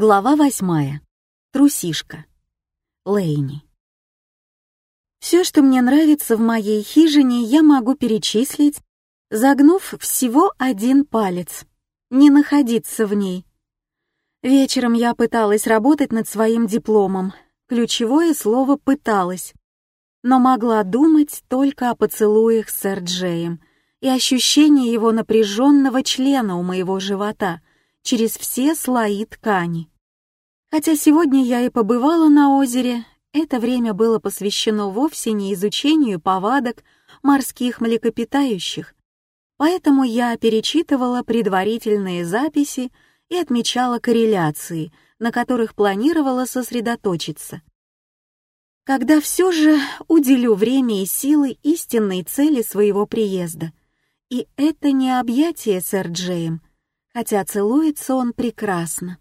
Глава восьмая. Трусишка. Лейни. Все, что мне нравится в моей хижине, я могу перечислить, загнув всего один палец. Не находиться в ней. Вечером я пыталась работать над своим дипломом. Ключевое слово «пыталась». Но могла думать только о поцелуях с Сэр Джеем и ощущении его напряженного члена у моего живота — через все слои ткани. Хотя сегодня я и побывала на озере, это время было посвящено вовсе не изучению повадок морских млекопитающих, поэтому я перечитывала предварительные записи и отмечала корреляции, на которых планировала сосредоточиться. Когда все же уделю время и силы истинной цели своего приезда. И это не объятие сэр Джеем, хотя целуется он прекрасно.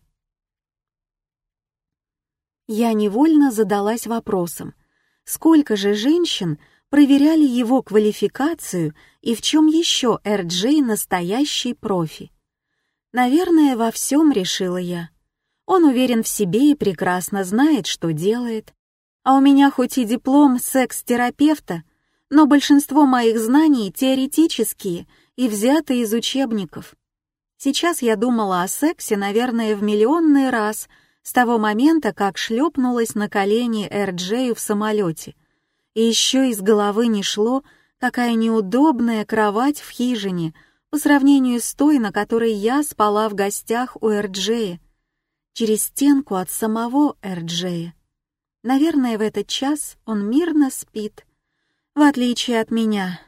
Я невольно задалась вопросом, сколько же женщин проверяли его квалификацию и в чем еще Эр-Джей настоящий профи. Наверное, во всем решила я. Он уверен в себе и прекрасно знает, что делает. А у меня хоть и диплом секс-терапевта, но большинство моих знаний теоретические и взяты из учебников. Сейчас я думала о сексе, наверное, в миллионный раз с того момента, как шлепнулась на колени Эр-Джею в самолете. И еще из головы не шло, какая неудобная кровать в хижине по сравнению с той, на которой я спала в гостях у Эр-Джея, через стенку от самого Эр-Джея. Наверное, в этот час он мирно спит, в отличие от меня.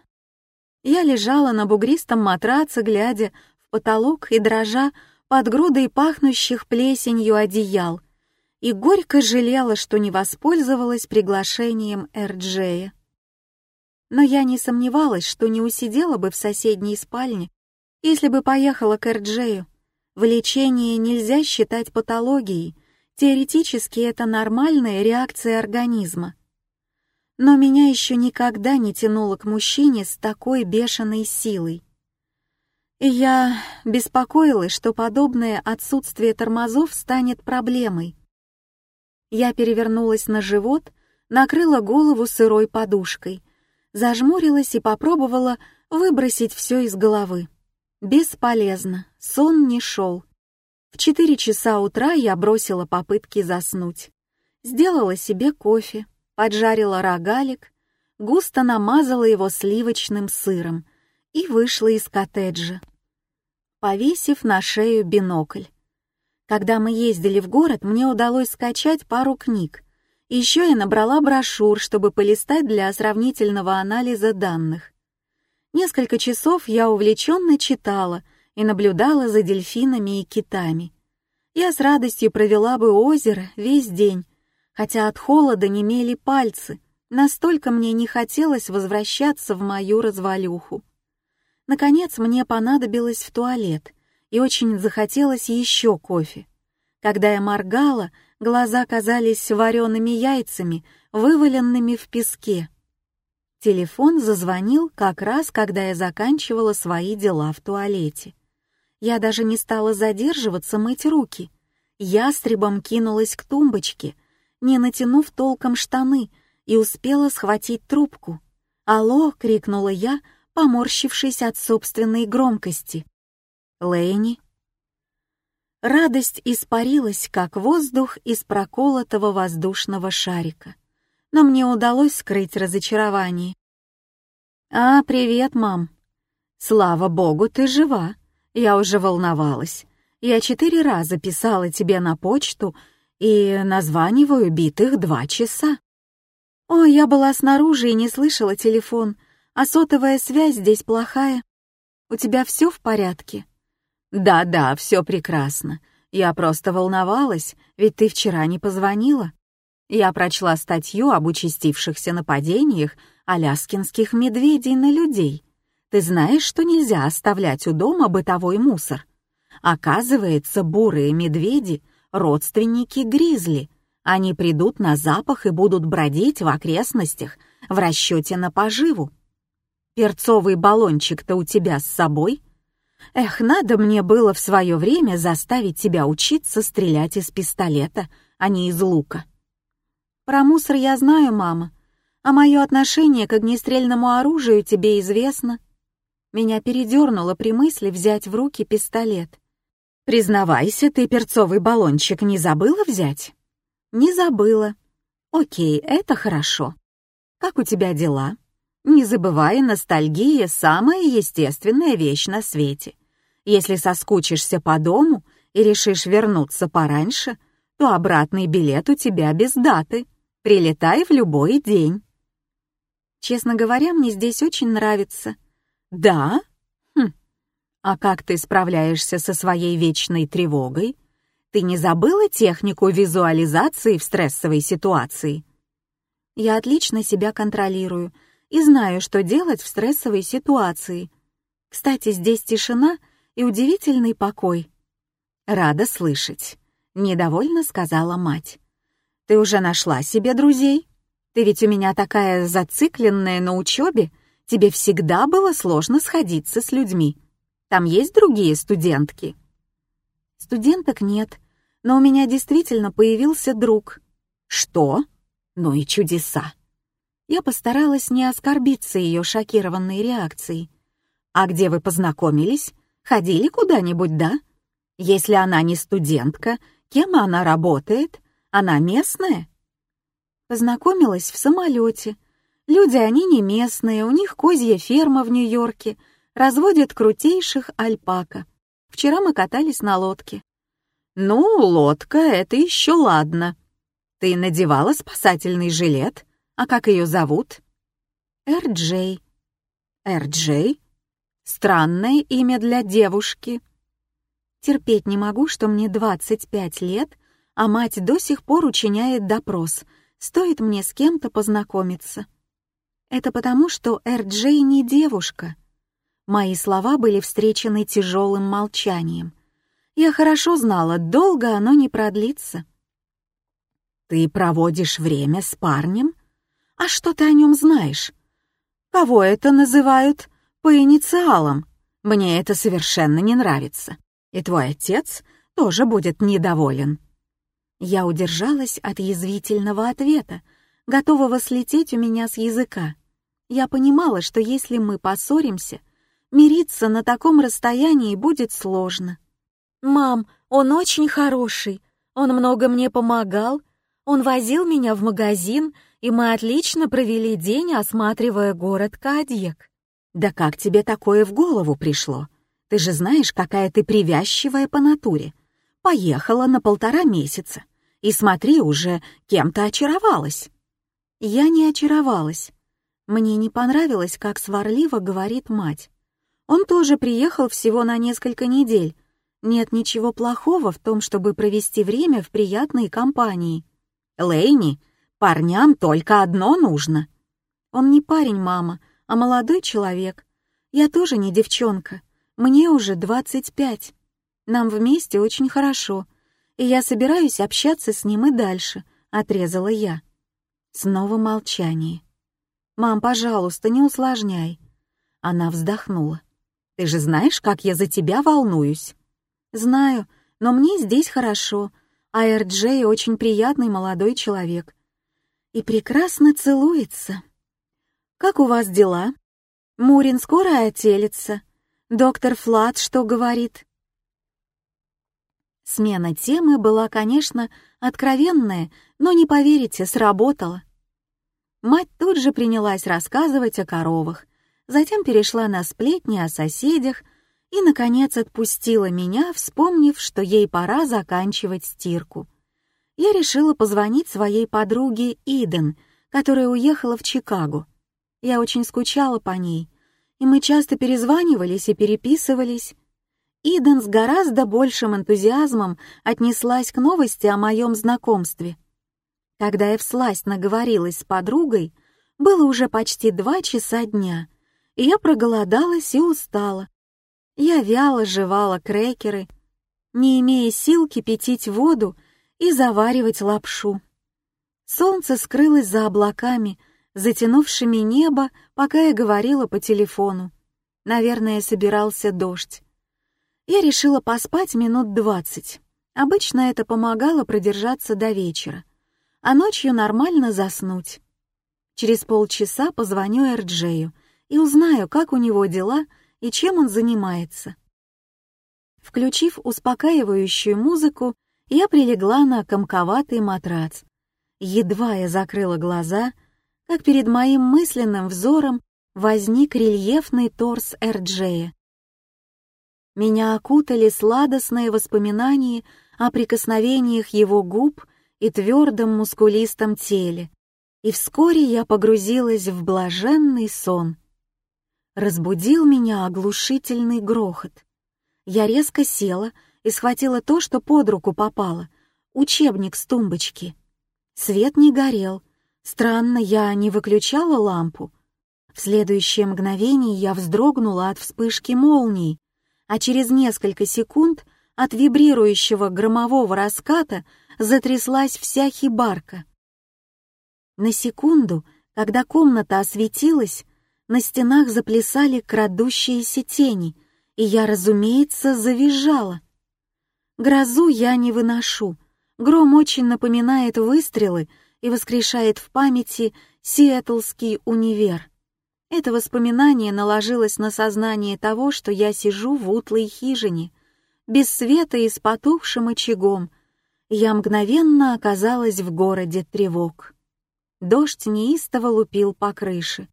Я лежала на бугристом матраце, глядя потолок и дрожа под грудой пахнущих плесенью одеял, и горько жалела, что не воспользовалась приглашением Эрджея. Но я не сомневалась, что не усидела бы в соседней спальне, если бы поехала к Эрджею. Влечение нельзя считать патологией, теоретически это нормальная реакция организма. Но меня еще никогда не тянуло к мужчине с такой бешеной силой. Я беспокоилась, что подобное отсутствие тормозов станет проблемой. Я перевернулась на живот, накрыла голову сырой подушкой, зажмурилась и попробовала выбросить все из головы. Бесполезно, сон не шел. В четыре часа утра я бросила попытки заснуть. Сделала себе кофе, поджарила рогалик, густо намазала его сливочным сыром и вышла из коттеджа повесив на шею бинокль. Когда мы ездили в город, мне удалось скачать пару книг. Еще я набрала брошюр, чтобы полистать для сравнительного анализа данных. Несколько часов я увлеченно читала и наблюдала за дельфинами и китами. Я с радостью провела бы озеро весь день, хотя от холода немели пальцы, настолько мне не хотелось возвращаться в мою развалюху. Наконец мне понадобилось в туалет, и очень захотелось еще кофе. Когда я моргала, глаза казались вареными яйцами, вываленными в песке. Телефон зазвонил как раз, когда я заканчивала свои дела в туалете. Я даже не стала задерживаться мыть руки. Ястребом кинулась к тумбочке, не натянув толком штаны, и успела схватить трубку. «Алло!» — крикнула я — поморщившись от собственной громкости. Лэйни. Радость испарилась, как воздух из проколотого воздушного шарика, но мне удалось скрыть разочарование. «А, привет, мам. Слава богу, ты жива. Я уже волновалась. Я четыре раза писала тебе на почту и названиваю битых два часа. О, я была снаружи и не слышала телефон а сотовая связь здесь плохая. У тебя все в порядке?» «Да-да, все прекрасно. Я просто волновалась, ведь ты вчера не позвонила. Я прочла статью об участившихся нападениях аляскинских медведей на людей. Ты знаешь, что нельзя оставлять у дома бытовой мусор? Оказывается, бурые медведи — родственники гризли. Они придут на запах и будут бродить в окрестностях в расчете на поживу. Перцовый баллончик-то у тебя с собой? Эх, надо мне было в свое время заставить тебя учиться стрелять из пистолета, а не из лука. Про мусор я знаю, мама, а мое отношение к огнестрельному оружию тебе известно. Меня передернуло при мысли взять в руки пистолет. Признавайся, ты перцовый баллончик не забыла взять? Не забыла. Окей, это хорошо. Как у тебя дела? Не забывай, ностальгия — самая естественная вещь на свете. Если соскучишься по дому и решишь вернуться пораньше, то обратный билет у тебя без даты. Прилетай в любой день. Честно говоря, мне здесь очень нравится. Да? Хм. А как ты справляешься со своей вечной тревогой? Ты не забыла технику визуализации в стрессовой ситуации? Я отлично себя контролирую и знаю, что делать в стрессовой ситуации. Кстати, здесь тишина и удивительный покой. Рада слышать, недовольно сказала мать. Ты уже нашла себе друзей? Ты ведь у меня такая зацикленная на учебе, тебе всегда было сложно сходиться с людьми. Там есть другие студентки? Студенток нет, но у меня действительно появился друг. Что? Ну и чудеса. Я постаралась не оскорбиться ее шокированной реакцией. «А где вы познакомились? Ходили куда-нибудь, да? Если она не студентка, кем она работает? Она местная?» Познакомилась в самолете. Люди они не местные, у них козья ферма в Нью-Йорке, разводят крутейших альпака. Вчера мы катались на лодке. «Ну, лодка — это еще ладно. Ты надевала спасательный жилет?» А как ее зовут? Эр-Джей. Странное имя для девушки. Терпеть не могу, что мне 25 лет, а мать до сих пор учиняет допрос. Стоит мне с кем-то познакомиться. Это потому, что Эр-Джей не девушка. Мои слова были встречены тяжелым молчанием. Я хорошо знала, долго оно не продлится. «Ты проводишь время с парнем?» «А что ты о нем знаешь?» «Кого это называют по инициалам? Мне это совершенно не нравится. И твой отец тоже будет недоволен». Я удержалась от язвительного ответа, готового слететь у меня с языка. Я понимала, что если мы поссоримся, мириться на таком расстоянии будет сложно. «Мам, он очень хороший. Он много мне помогал. Он возил меня в магазин и мы отлично провели день, осматривая город Кадьек. Да как тебе такое в голову пришло? Ты же знаешь, какая ты привязчивая по натуре. Поехала на полтора месяца. И смотри, уже кем-то очаровалась. Я не очаровалась. Мне не понравилось, как сварливо говорит мать. Он тоже приехал всего на несколько недель. Нет ничего плохого в том, чтобы провести время в приятной компании. Лейни Парням только одно нужно. Он не парень, мама, а молодой человек. Я тоже не девчонка. Мне уже 25. Нам вместе очень хорошо, и я собираюсь общаться с ним и дальше, отрезала я. Снова молчание. «Мам, пожалуйста, не усложняй». Она вздохнула. «Ты же знаешь, как я за тебя волнуюсь?» «Знаю, но мне здесь хорошо, а Эр-Джей очень приятный молодой человек и прекрасно целуется. Как у вас дела? Мурин скоро отелится. Доктор Флат что говорит? Смена темы была, конечно, откровенная, но не поверите, сработала. Мать тут же принялась рассказывать о коровах, затем перешла на сплетни о соседях и, наконец, отпустила меня, вспомнив, что ей пора заканчивать стирку я решила позвонить своей подруге Иден, которая уехала в Чикаго. Я очень скучала по ней, и мы часто перезванивались и переписывались. Иден с гораздо большим энтузиазмом отнеслась к новости о моем знакомстве. Когда я всласть наговорилась с подругой, было уже почти два часа дня, и я проголодалась и устала. Я вяло жевала крекеры, не имея сил кипятить воду и заваривать лапшу. Солнце скрылось за облаками, затянувшими небо, пока я говорила по телефону. Наверное, собирался дождь. Я решила поспать минут двадцать. Обычно это помогало продержаться до вечера, а ночью нормально заснуть. Через полчаса позвоню Эрджею и узнаю, как у него дела и чем он занимается. Включив успокаивающую музыку, я прилегла на комковатый матрац. Едва я закрыла глаза, как перед моим мысленным взором возник рельефный торс Эрджея. Меня окутали сладостные воспоминания о прикосновениях его губ и твердом мускулистом теле, и вскоре я погрузилась в блаженный сон. Разбудил меня оглушительный грохот. Я резко села и схватила то, что под руку попало — учебник с тумбочки. Свет не горел. Странно, я не выключала лампу. В следующее мгновение я вздрогнула от вспышки молнии, а через несколько секунд от вибрирующего громового раската затряслась вся хибарка. На секунду, когда комната осветилась, на стенах заплясали крадущиеся тени, и я, разумеется, завизжала. Грозу я не выношу. Гром очень напоминает выстрелы и воскрешает в памяти Сиэтлский универ. Это воспоминание наложилось на сознание того, что я сижу в утлой хижине, без света и с потухшим очагом. Я мгновенно оказалась в городе тревог. Дождь неистово лупил по крыше.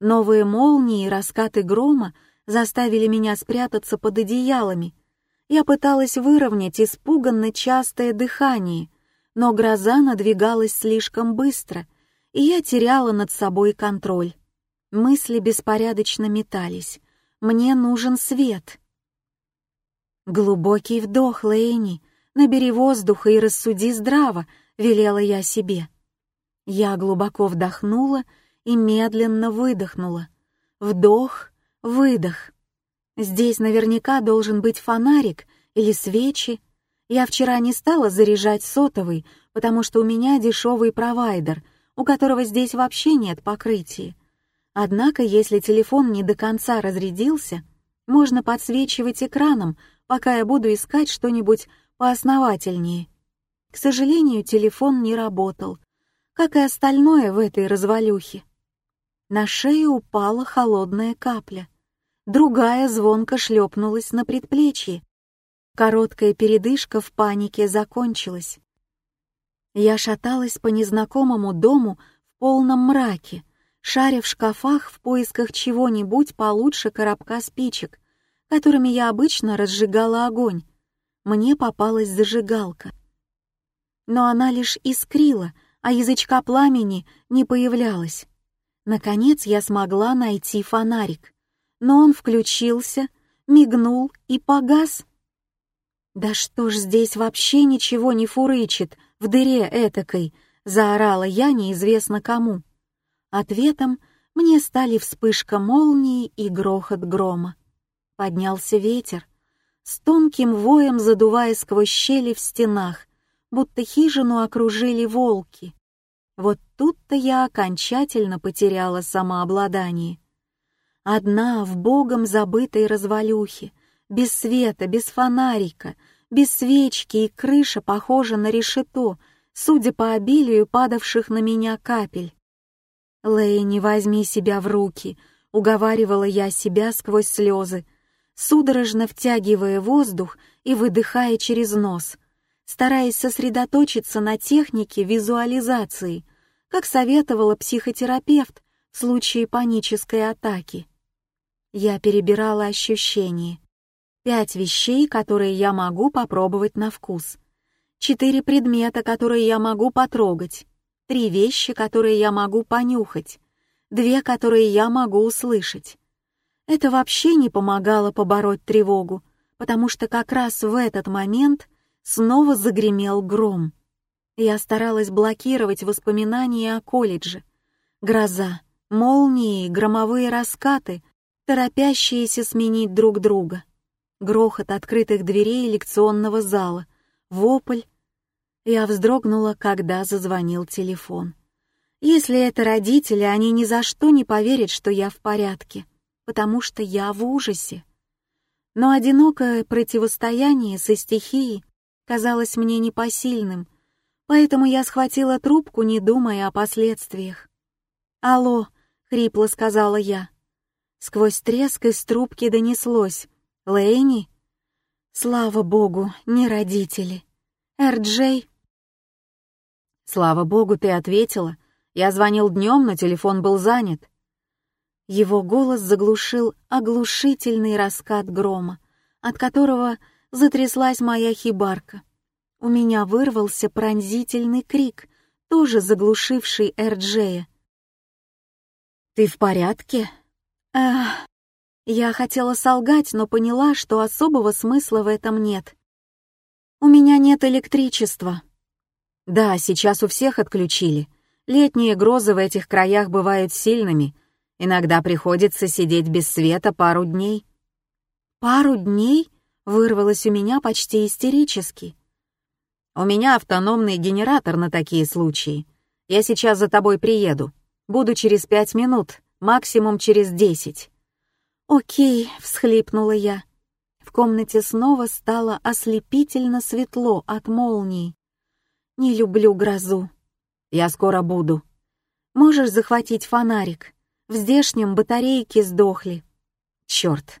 Новые молнии и раскаты грома заставили меня спрятаться под одеялами — я пыталась выровнять испуганно частое дыхание, но гроза надвигалась слишком быстро, и я теряла над собой контроль. Мысли беспорядочно метались. Мне нужен свет. Глубокий вдох, Лэйни. Набери воздуха и рассуди здраво, велела я себе. Я глубоко вдохнула и медленно выдохнула. Вдох, выдох. Здесь наверняка должен быть фонарик или свечи. Я вчера не стала заряжать сотовый, потому что у меня дешевый провайдер, у которого здесь вообще нет покрытия. Однако, если телефон не до конца разрядился, можно подсвечивать экраном, пока я буду искать что-нибудь поосновательнее. К сожалению, телефон не работал, как и остальное в этой развалюхе. На шею упала холодная капля — другая звонко шлепнулась на предплечье. Короткая передышка в панике закончилась. Я шаталась по незнакомому дому в полном мраке, шаря в шкафах в поисках чего-нибудь получше коробка спичек, которыми я обычно разжигала огонь. Мне попалась зажигалка. Но она лишь искрила, а язычка пламени не появлялась. Наконец я смогла найти фонарик но он включился, мигнул и погас. «Да что ж здесь вообще ничего не фурычит в дыре этакой?» — заорала я неизвестно кому. Ответом мне стали вспышка молнии и грохот грома. Поднялся ветер, с тонким воем задувая сквозь щели в стенах, будто хижину окружили волки. Вот тут-то я окончательно потеряла самообладание. Одна в богом забытой развалюхе, без света, без фонарика, без свечки и крыша похожа на решето, судя по обилию падавших на меня капель. «Лэйни, возьми себя в руки», — уговаривала я себя сквозь слезы, судорожно втягивая воздух и выдыхая через нос, стараясь сосредоточиться на технике визуализации, как советовала психотерапевт в случае панической атаки. Я перебирала ощущения. Пять вещей, которые я могу попробовать на вкус. Четыре предмета, которые я могу потрогать. Три вещи, которые я могу понюхать. Две, которые я могу услышать. Это вообще не помогало побороть тревогу, потому что как раз в этот момент снова загремел гром. Я старалась блокировать воспоминания о колледже. Гроза, молнии, громовые раскаты торопящиеся сменить друг друга. Грохот открытых дверей лекционного зала, вопль. Я вздрогнула, когда зазвонил телефон. Если это родители, они ни за что не поверят, что я в порядке, потому что я в ужасе. Но одинокое противостояние со стихией казалось мне непосильным, поэтому я схватила трубку, не думая о последствиях. «Алло», — хрипло сказала я. Сквозь треск из трубки донеслось. «Лэйни?» «Слава богу, не родители. Эр-Джей?» «Слава богу, ты ответила. Я звонил днем, но телефон был занят». Его голос заглушил оглушительный раскат грома, от которого затряслась моя хибарка. У меня вырвался пронзительный крик, тоже заглушивший Эрджея. «Ты в порядке?» «Эх...» Я хотела солгать, но поняла, что особого смысла в этом нет. «У меня нет электричества». «Да, сейчас у всех отключили. Летние грозы в этих краях бывают сильными. Иногда приходится сидеть без света пару дней». «Пару дней?» — вырвалось у меня почти истерически. «У меня автономный генератор на такие случаи. Я сейчас за тобой приеду. Буду через пять минут, максимум через десять». «Окей», — всхлипнула я. В комнате снова стало ослепительно светло от молнии. «Не люблю грозу». «Я скоро буду». «Можешь захватить фонарик? В здешнем батарейки сдохли». «Черт».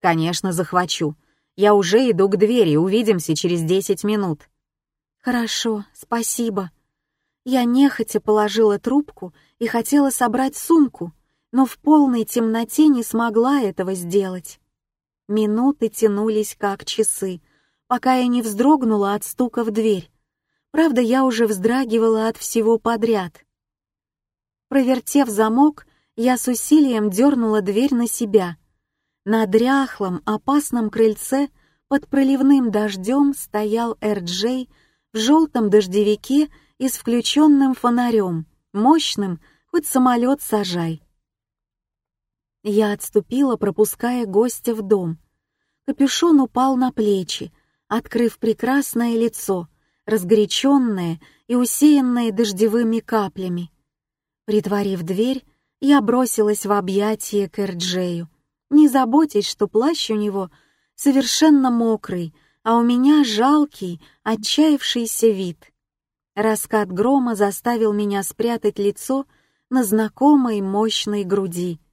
«Конечно, захвачу. Я уже иду к двери, увидимся через десять минут». «Хорошо, спасибо». Я нехотя положила трубку и хотела собрать сумку, но в полной темноте не смогла этого сделать. Минуты тянулись как часы, пока я не вздрогнула от стука в дверь. Правда, я уже вздрагивала от всего подряд. Провертев замок, я с усилием дернула дверь на себя. На дряхлом, опасном крыльце под проливным дождем стоял Эрджей в желтом дождевике и с включенным фонарем, мощным, хоть самолет сажай. Я отступила, пропуская гостя в дом. Капюшон упал на плечи, открыв прекрасное лицо, разгоряченное и усеянное дождевыми каплями. Притворив дверь, я бросилась в объятия к Эрджею, не заботясь, что плащ у него совершенно мокрый, а у меня жалкий, отчаявшийся вид. Раскат грома заставил меня спрятать лицо на знакомой мощной груди —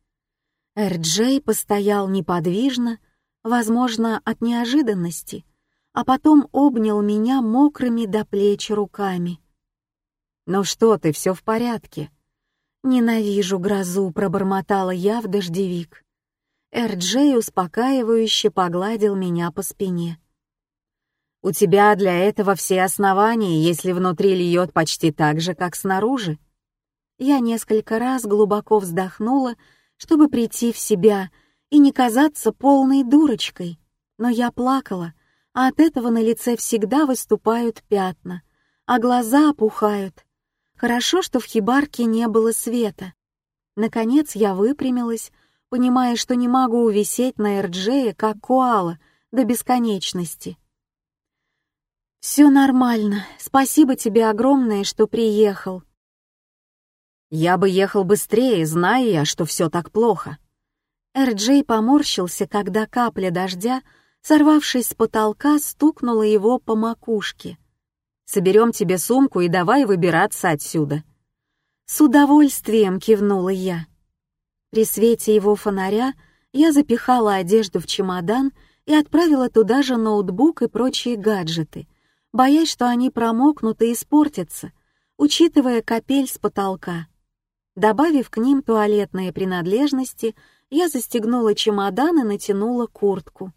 Эр-Джей постоял неподвижно, возможно, от неожиданности, а потом обнял меня мокрыми до плеч руками. «Ну что ты, все в порядке?» «Ненавижу грозу», — пробормотала я в дождевик. Эр-Джей успокаивающе погладил меня по спине. «У тебя для этого все основания, если внутри льет почти так же, как снаружи». Я несколько раз глубоко вздохнула чтобы прийти в себя и не казаться полной дурочкой. Но я плакала, а от этого на лице всегда выступают пятна, а глаза опухают. Хорошо, что в хибарке не было света. Наконец я выпрямилась, понимая, что не могу увисеть на Эрджее, как куала, до бесконечности. «Все нормально. Спасибо тебе огромное, что приехал», я бы ехал быстрее, зная я, что все так плохо. Эр-Джей поморщился, когда капля дождя, сорвавшись с потолка, стукнула его по макушке. «Соберем тебе сумку и давай выбираться отсюда». «С удовольствием», — кивнула я. При свете его фонаря я запихала одежду в чемодан и отправила туда же ноутбук и прочие гаджеты, боясь, что они промокнут и испортятся, учитывая капель с потолка. Добавив к ним туалетные принадлежности, я застегнула чемодан и натянула куртку.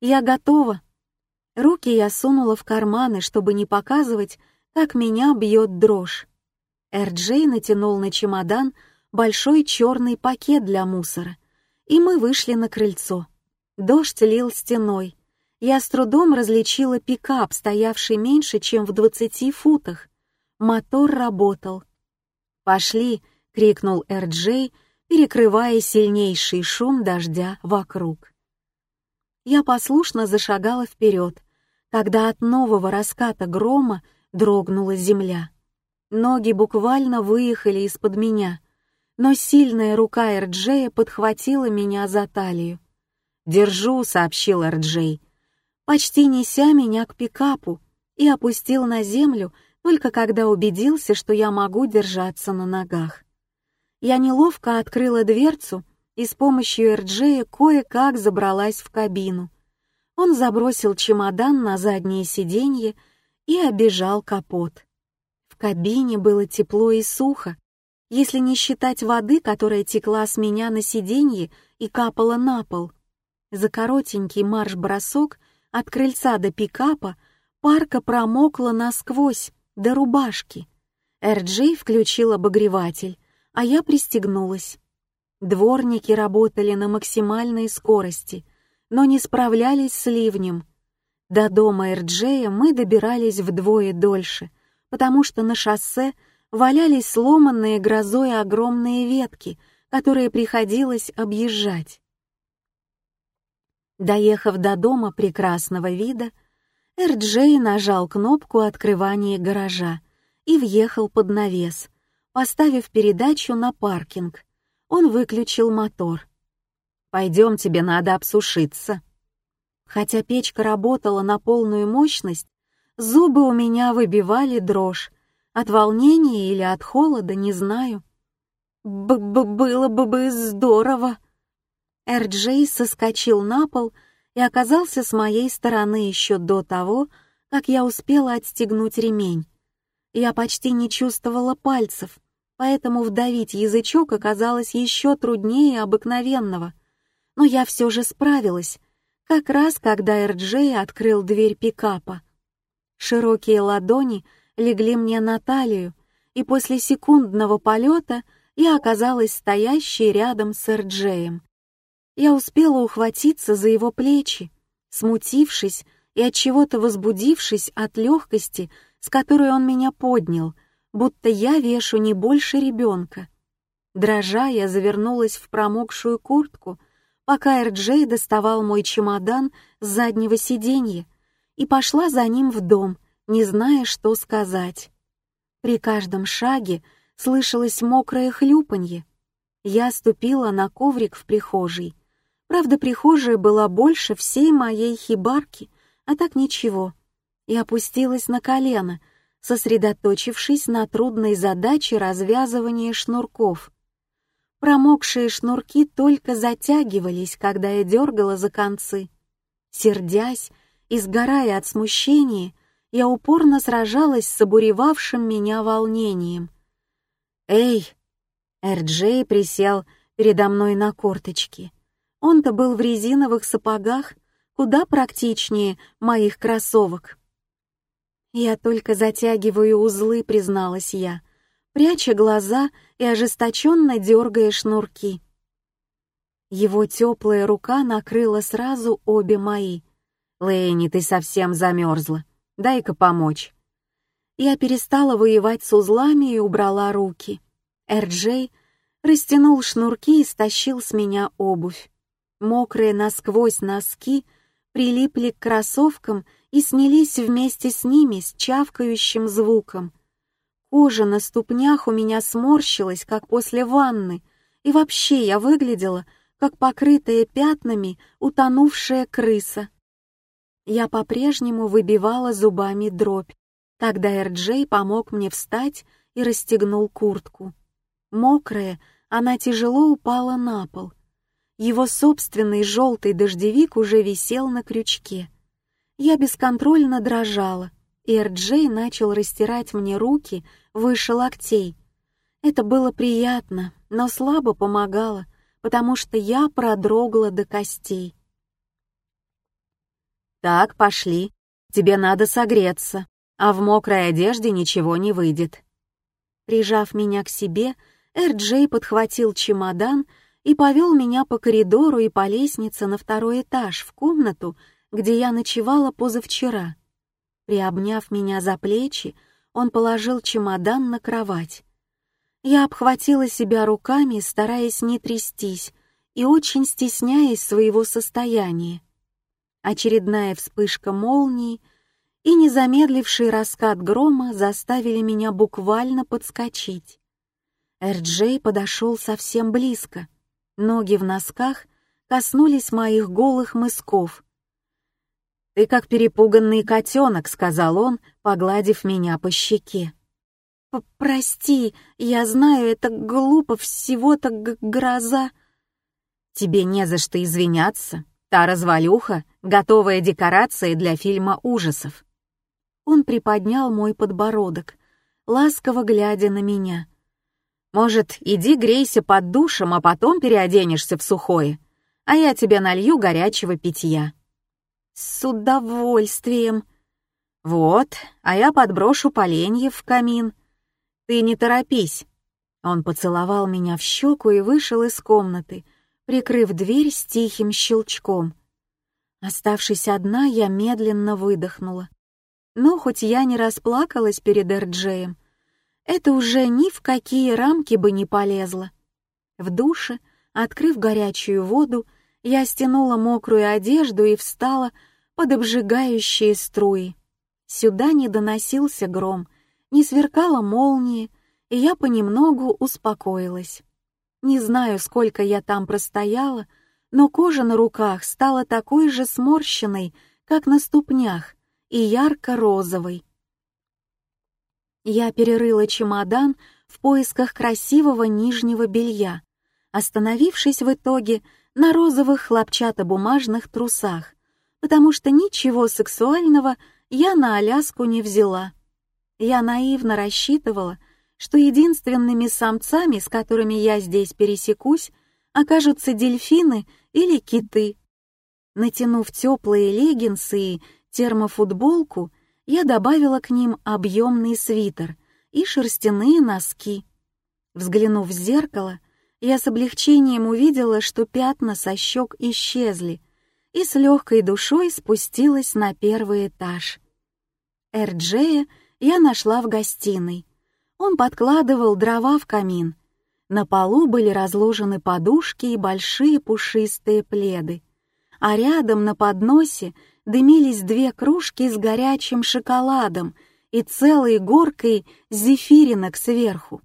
Я готова. Руки я сунула в карманы, чтобы не показывать, как меня бьет дрожь. Эрджей натянул на чемодан большой черный пакет для мусора, и мы вышли на крыльцо. Дождь лил стеной. Я с трудом различила пикап, стоявший меньше, чем в двадцати футах. Мотор работал. «Пошли», — крикнул Эрджей, перекрывая сильнейший шум дождя вокруг. Я послушно зашагала вперед, когда от нового раската грома дрогнула земля. Ноги буквально выехали из-под меня, но сильная рука Эрджея подхватила меня за талию. «Держу», — сообщил Эрджей, почти неся меня к пикапу, и опустил на землю, только когда убедился, что я могу держаться на ногах. Я неловко открыла дверцу и с помощью Эрджея кое-как забралась в кабину. Он забросил чемодан на заднее сиденье и обежал капот. В кабине было тепло и сухо, если не считать воды, которая текла с меня на сиденье и капала на пол. За коротенький марш-бросок от крыльца до пикапа парка промокла насквозь, до рубашки. Эрджей включил обогреватель, а я пристегнулась. Дворники работали на максимальной скорости, но не справлялись с ливнем. До дома Эрджея мы добирались вдвое дольше, потому что на шоссе валялись сломанные грозой огромные ветки, которые приходилось объезжать. Доехав до дома прекрасного вида, Эрджей нажал кнопку открывания гаража и въехал под навес, поставив передачу на паркинг. Он выключил мотор. «Пойдем, тебе надо обсушиться». Хотя печка работала на полную мощность, зубы у меня выбивали дрожь, от волнения или от холода, не знаю. Б -б «Было бы бы здорово!» Эрджей соскочил на пол и оказался с моей стороны еще до того, как я успела отстегнуть ремень. Я почти не чувствовала пальцев, поэтому вдавить язычок оказалось еще труднее обыкновенного. Но я все же справилась, как раз когда Эрджей открыл дверь пикапа. Широкие ладони — легли мне на талию, и после секундного полета я оказалась стоящей рядом с Эрджеем. Я успела ухватиться за его плечи, смутившись и от чего-то возбудившись от легкости, с которой он меня поднял, будто я вешу не больше ребенка. Дрожа, я завернулась в промокшую куртку, пока Эрджей доставал мой чемодан с заднего сиденья, и пошла за ним в дом, не зная, что сказать. При каждом шаге слышалось мокрое хлюпанье. Я ступила на коврик в прихожей. Правда, прихожая была больше всей моей хибарки, а так ничего. И опустилась на колено, сосредоточившись на трудной задаче развязывания шнурков. Промокшие шнурки только затягивались, когда я дергала за концы. Сердясь и сгорая от смущения, я упорно сражалась с обуревавшим меня волнением. «Эй!» Эрджей присел передо мной на корточки. Он-то был в резиновых сапогах, куда практичнее моих кроссовок. «Я только затягиваю узлы», — призналась я, пряча глаза и ожесточенно дергая шнурки. Его теплая рука накрыла сразу обе мои. «Лэйни, ты совсем замерзла. Дай-ка помочь». Я перестала воевать с узлами и убрала руки. Эрджей растянул шнурки и стащил с меня обувь. Мокрые насквозь носки прилипли к кроссовкам и снялись вместе с ними с чавкающим звуком. Кожа на ступнях у меня сморщилась, как после ванны, и вообще я выглядела, как покрытая пятнами утонувшая крыса. Я по-прежнему выбивала зубами дробь, когда Эрджей помог мне встать и расстегнул куртку. Мокрая, она тяжело упала на пол. Его собственный желтый дождевик уже висел на крючке. Я бесконтрольно дрожала, и Эрджей начал растирать мне руки выше локтей. Это было приятно, но слабо помогало, потому что я продрогла до костей. «Так, пошли. Тебе надо согреться, а в мокрой одежде ничего не выйдет». Прижав меня к себе, Эр-Джей подхватил чемодан и повел меня по коридору и по лестнице на второй этаж в комнату, где я ночевала позавчера. Приобняв меня за плечи, он положил чемодан на кровать. Я обхватила себя руками, стараясь не трястись и очень стесняясь своего состояния очередная вспышка молнии и незамедливший раскат грома заставили меня буквально подскочить. Эрджей подошел совсем близко. Ноги в носках коснулись моих голых мысков. «Ты как перепуганный котенок», — сказал он, погладив меня по щеке. «Прости, я знаю, это глупо, всего-то гроза». «Тебе не за что извиняться. Та развалюха — готовая декорация для фильма ужасов». Он приподнял мой подбородок, ласково глядя на меня. «Может, иди грейся под душем, а потом переоденешься в сухое, а я тебе налью горячего питья». «С удовольствием». «Вот, а я подброшу поленьев в камин. Ты не торопись». Он поцеловал меня в щеку и вышел из комнаты, прикрыв дверь с тихим щелчком. Оставшись одна, я медленно выдохнула. Но хоть я не расплакалась перед Эрджеем, это уже ни в какие рамки бы не полезло. В душе, открыв горячую воду, я стянула мокрую одежду и встала под обжигающие струи. Сюда не доносился гром, не сверкала молнии, и я понемногу успокоилась. Не знаю, сколько я там простояла, но кожа на руках стала такой же сморщенной, как на ступнях, и ярко-розовой. Я перерыла чемодан в поисках красивого нижнего белья, остановившись в итоге на розовых хлопчатобумажных трусах, потому что ничего сексуального я на Аляску не взяла. Я наивно рассчитывала, что единственными самцами, с которыми я здесь пересекусь, окажутся дельфины или киты. Натянув теплые леггинсы и термофутболку, я добавила к ним объемный свитер и шерстяные носки. Взглянув в зеркало, я с облегчением увидела, что пятна со щек исчезли, и с легкой душой спустилась на первый этаж. Эрджея я нашла в гостиной. Он подкладывал дрова в камин. На полу были разложены подушки и большие пушистые пледы, а рядом на подносе дымились две кружки с горячим шоколадом и целой горкой зефиринок сверху.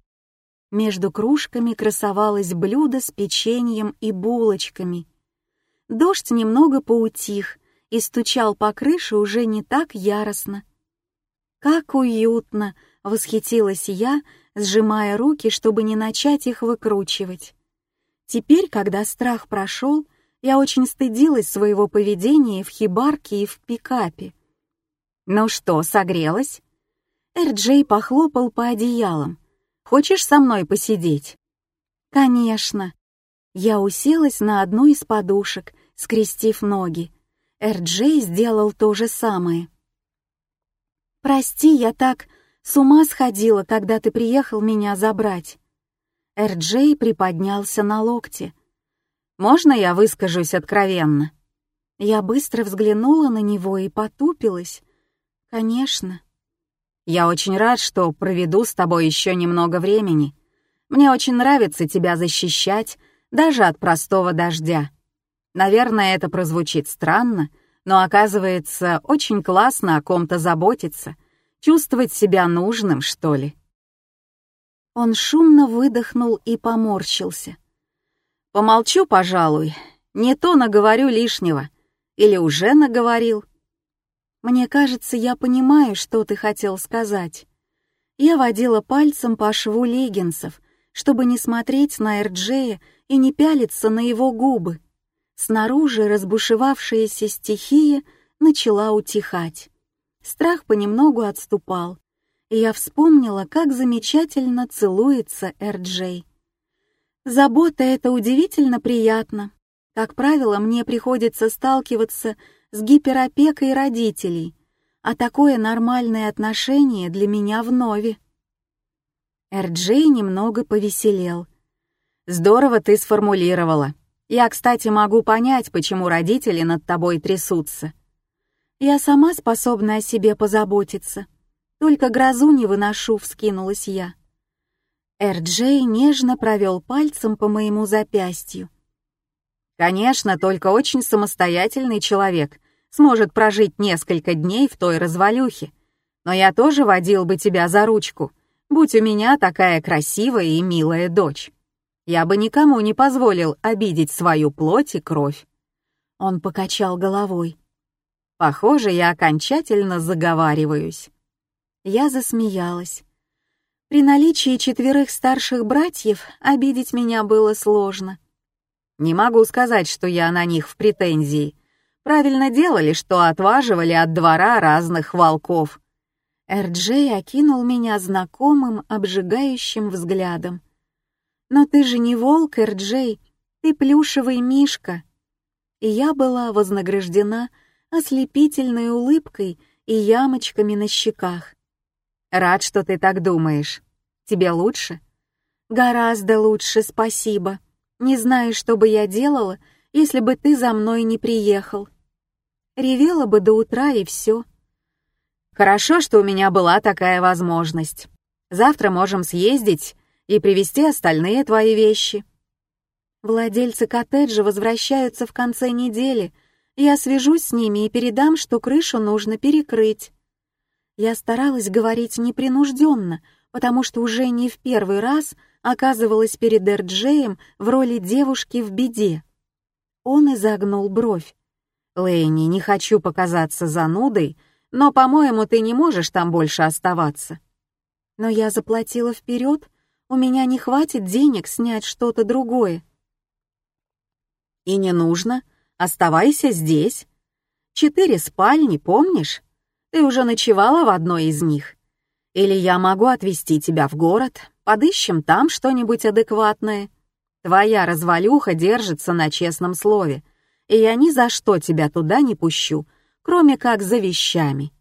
Между кружками красовалось блюдо с печеньем и булочками. Дождь немного поутих и стучал по крыше уже не так яростно. «Как уютно!» — восхитилась я, сжимая руки, чтобы не начать их выкручивать. Теперь, когда страх прошел, я очень стыдилась своего поведения в хибарке и в пикапе. «Ну что, согрелась?» Эрджей похлопал по одеялам. «Хочешь со мной посидеть?» «Конечно». Я уселась на одну из подушек, скрестив ноги. Эрджей сделал то же самое. «Прости, я так с ума сходила, когда ты приехал меня забрать». Эрджей приподнялся на локте, можно я выскажусь откровенно?» Я быстро взглянула на него и потупилась. «Конечно». «Я очень рад, что проведу с тобой еще немного времени. Мне очень нравится тебя защищать, даже от простого дождя. Наверное, это прозвучит странно, но оказывается очень классно о ком-то заботиться, чувствовать себя нужным, что ли». Он шумно выдохнул и поморщился. Помолчу, пожалуй. Не то наговорю лишнего. Или уже наговорил. Мне кажется, я понимаю, что ты хотел сказать. Я водила пальцем по шву леггинсов, чтобы не смотреть на Эрджея и не пялиться на его губы. Снаружи разбушевавшаяся стихия начала утихать. Страх понемногу отступал, и я вспомнила, как замечательно целуется Эрджей. Забота — это удивительно приятно. Как правило, мне приходится сталкиваться с гиперопекой родителей, а такое нормальное отношение для меня вновь. Эрджей немного повеселел. «Здорово ты сформулировала. Я, кстати, могу понять, почему родители над тобой трясутся. Я сама способна о себе позаботиться. Только грозу не выношу», — вскинулась я. Эрджей нежно провел пальцем по моему запястью. «Конечно, только очень самостоятельный человек сможет прожить несколько дней в той развалюхе. Но я тоже водил бы тебя за ручку, будь у меня такая красивая и милая дочь. Я бы никому не позволил обидеть свою плоть и кровь. Он покачал головой. Похоже, я окончательно заговариваюсь. Я засмеялась. При наличии четверых старших братьев обидеть меня было сложно. Не могу сказать, что я на них в претензии. Правильно делали, что отваживали от двора разных волков. Эрджей окинул меня знакомым, обжигающим взглядом. «Но ты же не волк, Эрджей, ты плюшевый мишка». И я была вознаграждена ослепительной улыбкой и ямочками на щеках. «Рад, что ты так думаешь. Тебе лучше?» «Гораздо лучше, спасибо. Не знаю, что бы я делала, если бы ты за мной не приехал. Ревела бы до утра и все. Хорошо, что у меня была такая возможность. Завтра можем съездить и привезти остальные твои вещи. Владельцы коттеджа возвращаются в конце недели. Я свяжусь с ними и передам, что крышу нужно перекрыть. Я старалась говорить непринужденно, потому что уже не в первый раз оказывалась перед Эрджеем в роли девушки в беде. Он изогнул бровь. «Лэйни, не хочу показаться занудой, но, по-моему, ты не можешь там больше оставаться». «Но я заплатила вперед, у меня не хватит денег снять что-то другое». «И не нужно. Оставайся здесь. Четыре спальни, помнишь? Ты уже ночевала в одной из них. Или я могу отвезти тебя в город, подыщем там что-нибудь адекватное. Твоя развалюха держится на честном слове, и я ни за что тебя туда не пущу, кроме как за вещами.